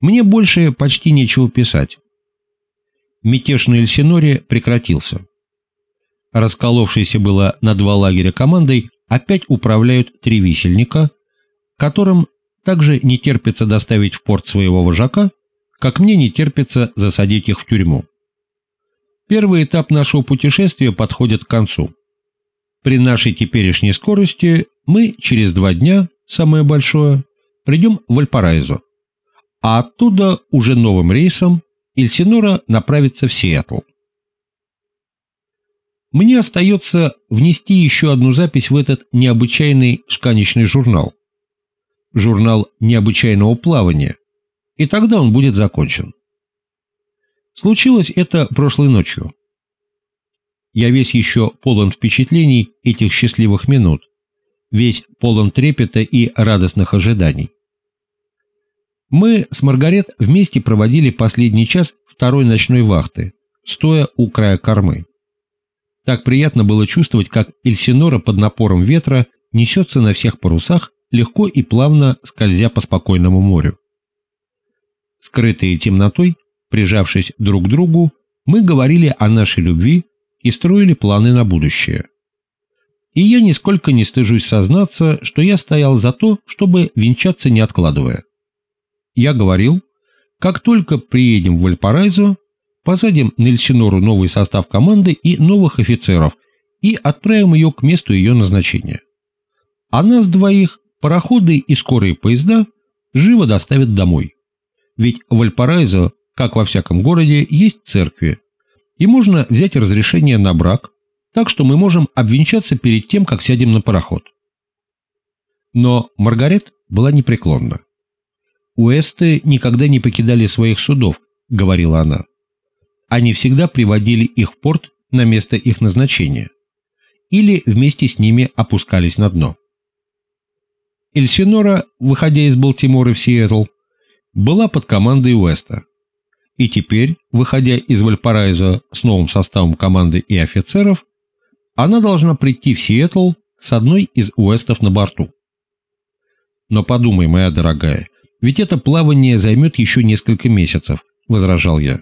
Мне больше почти нечего писать. Мятеж на Эльсиноре прекратился. Расколовшиеся было на два лагеря командой опять управляют три висельника, которым также не терпится доставить в порт своего вожака, как мне не терпится засадить их в тюрьму. Первый этап нашего путешествия подходит к концу. При нашей теперешней скорости мы через два дня, самое большое, придем в Альпараизо, а оттуда уже новым рейсом Эльсинора направится в Сиэтл. Мне остается внести еще одну запись в этот необычайный шканечный журнал. Журнал необычайного плавания, и тогда он будет закончен. Случилось это прошлой ночью. Я весь еще полон впечатлений этих счастливых минут, весь полон трепета и радостных ожиданий. Мы с Маргарет вместе проводили последний час второй ночной вахты, стоя у края кормы. Так приятно было чувствовать, как Эльсинора под напором ветра несется на всех парусах, легко и плавно скользя по спокойному морю. Скрытые темнотой, Прижавшись друг к другу, мы говорили о нашей любви и строили планы на будущее. И я нисколько не стыжусь сознаться, что я стоял за то, чтобы венчаться не откладывая. Я говорил, как только приедем в Вальпарайзо, посадим на Эльсинору новый состав команды и новых офицеров и отправим ее к месту ее назначения. А нас двоих пароходы и скорые поезда живо доставят домой. Ведь в Вальпарайзо как во всяком городе, есть церкви, и можно взять разрешение на брак, так что мы можем обвенчаться перед тем, как сядем на пароход. Но Маргарет была непреклонна. «Уэсты никогда не покидали своих судов», — говорила она. «Они всегда приводили их в порт на место их назначения или вместе с ними опускались на дно». Эльсинора, выходя из Балтимора в Сиэтл, была под командой Уэста. И теперь, выходя из Вальпараиза с новым составом команды и офицеров, она должна прийти в Сиэтл с одной из Уэстов на борту. «Но подумай, моя дорогая, ведь это плавание займет еще несколько месяцев», — возражал я.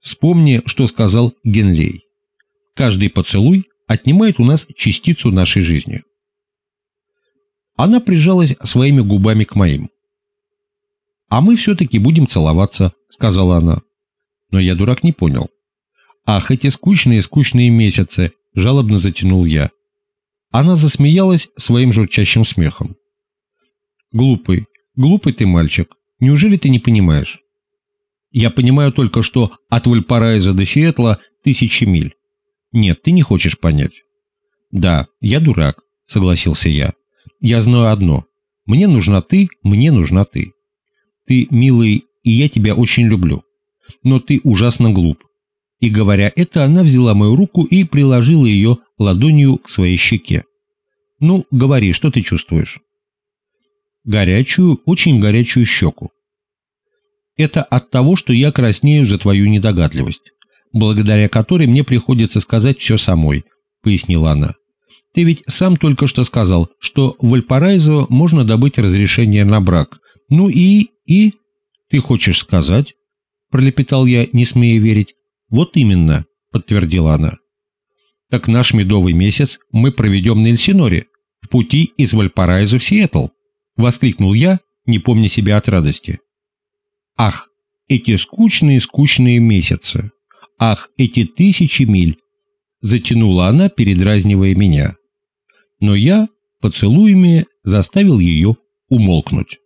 «Вспомни, что сказал Генлей. Каждый поцелуй отнимает у нас частицу нашей жизни». Она прижалась своими губами к моим. «А мы все-таки будем целоваться», — сказала она. Но я, дурак, не понял. «Ах, эти скучные-скучные месяцы!» — жалобно затянул я. Она засмеялась своим журчащим смехом. «Глупый, глупый ты мальчик. Неужели ты не понимаешь?» «Я понимаю только, что от Вальпараиза до Сиэтла тысячи миль. Нет, ты не хочешь понять». «Да, я дурак», — согласился я. «Я знаю одно. Мне нужна ты, мне нужна ты. Ты милый, и я тебя очень люблю но ты ужасно глуп». И говоря это, она взяла мою руку и приложила ее ладонью к своей щеке. «Ну, говори, что ты чувствуешь?» «Горячую, очень горячую щеку». «Это от того, что я краснею за твою недогадливость, благодаря которой мне приходится сказать все самой», — пояснила она. «Ты ведь сам только что сказал, что в Вальпараизо можно добыть разрешение на брак. Ну и... и... Ты хочешь сказать, — пролепетал я, не смея верить. «Вот именно», — подтвердила она. «Так наш медовый месяц мы проведем на Эльсиноре, в пути из Вальпараизо в Сиэтл», — воскликнул я, не помня себя от радости. «Ах, эти скучные-скучные месяцы! Ах, эти тысячи миль!» — затянула она, передразнивая меня. Но я поцелуями заставил ее умолкнуть.